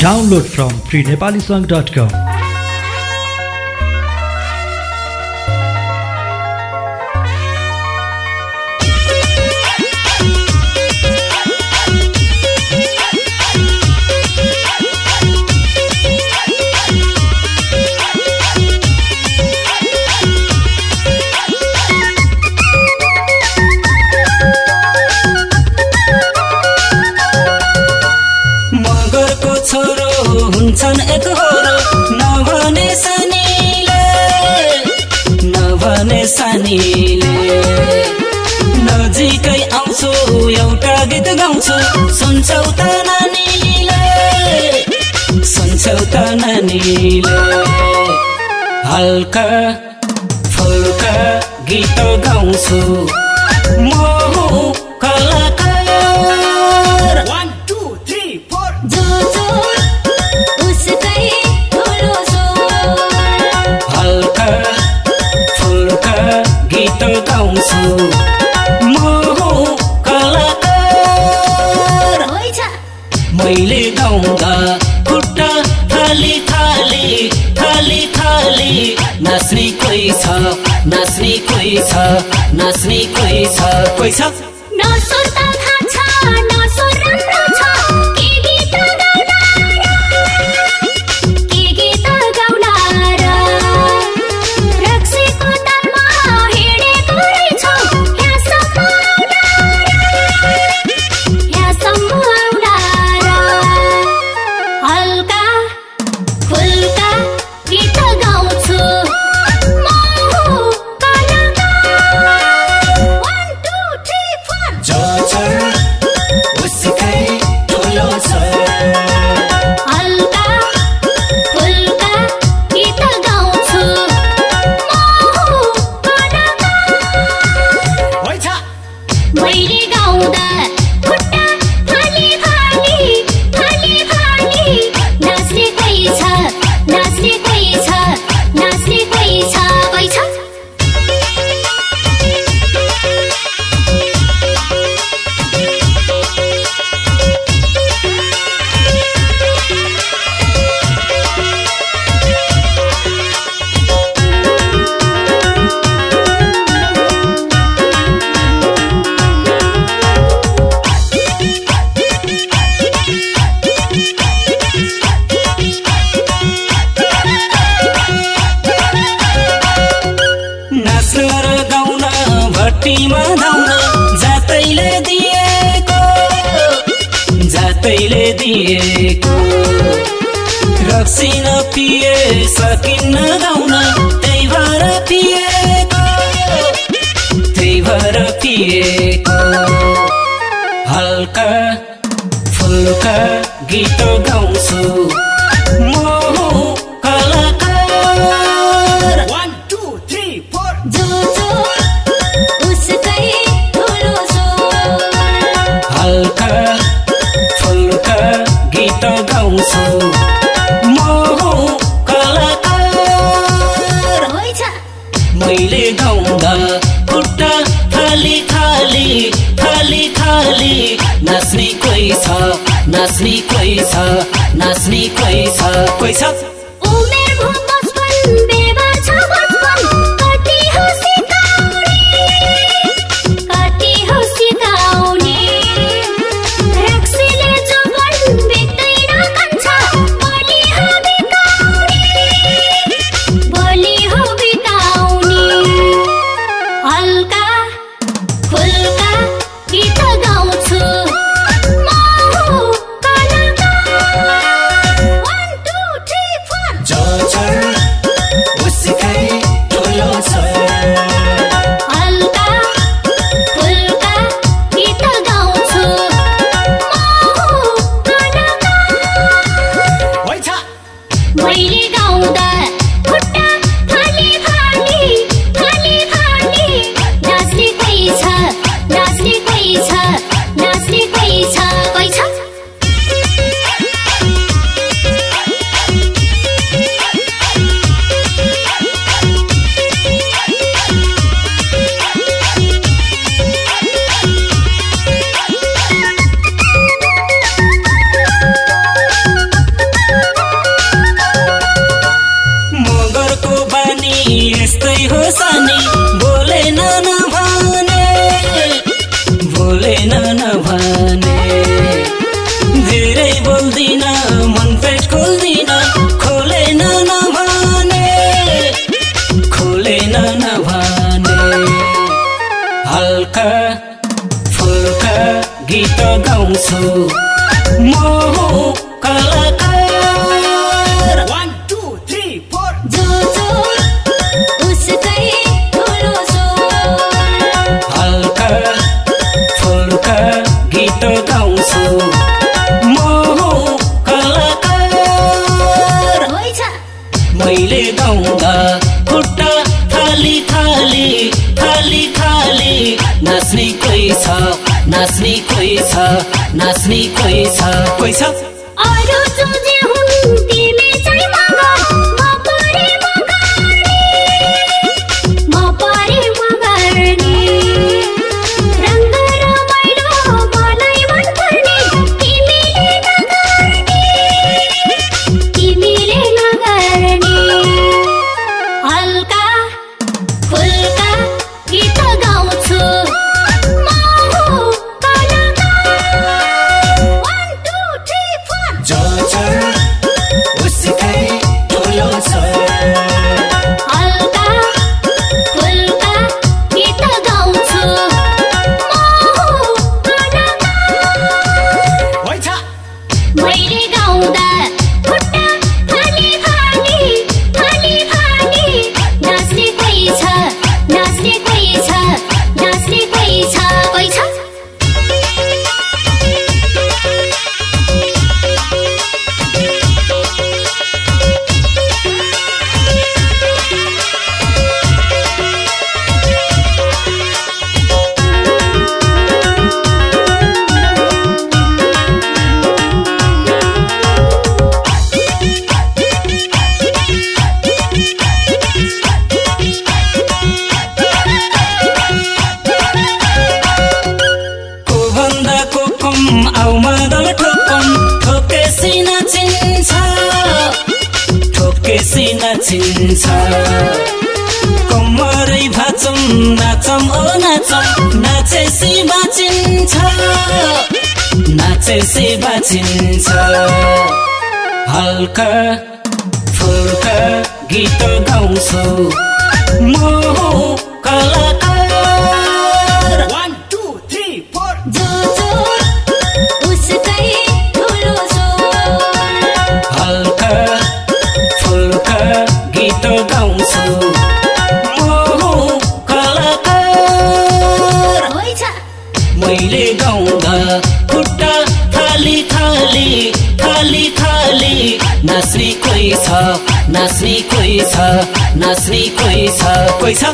Download from freenepalisong.com. भने सानीले। नजिकै आउँछु एउटा गीत गाउँछु सुन्छौ त नानीले। सुन्छौ त नानीले। हल्का फुल्का गीत गाउँछु। म मैले गाउँदा खुट्टा खाली खाली खाली खाली नाच्ने कोही छ नाच्ने कोही छ नाच्ने कोही छ। कोही छ? सिन पिए सकिन्न गाउन त्यही भएर पिएको। त्यही भएर पिएको। हल्का फुल्का गीत गाउँछु। नाच्ने कोही छ नाच्ने कोही छ कोही छ। 为你高歌 गीत गाउँछु। म हो कलाकार नाच्ने कोही छ नाच्ने कोही छ। कोही छ? बसिन्छ कम्मरै भाचम नाचम ओ नाचम नाचेसी बाँचिन्छ नाचेसी बाँचिन्छ हल्का फुल्का गीत गाउँछौ। मैले गाउँदा खुट्टा खाली खाली खाली खाली। नाच्ने कोही छ नाच्ने कोही छ नाच्ने कोही छ। कोही छ?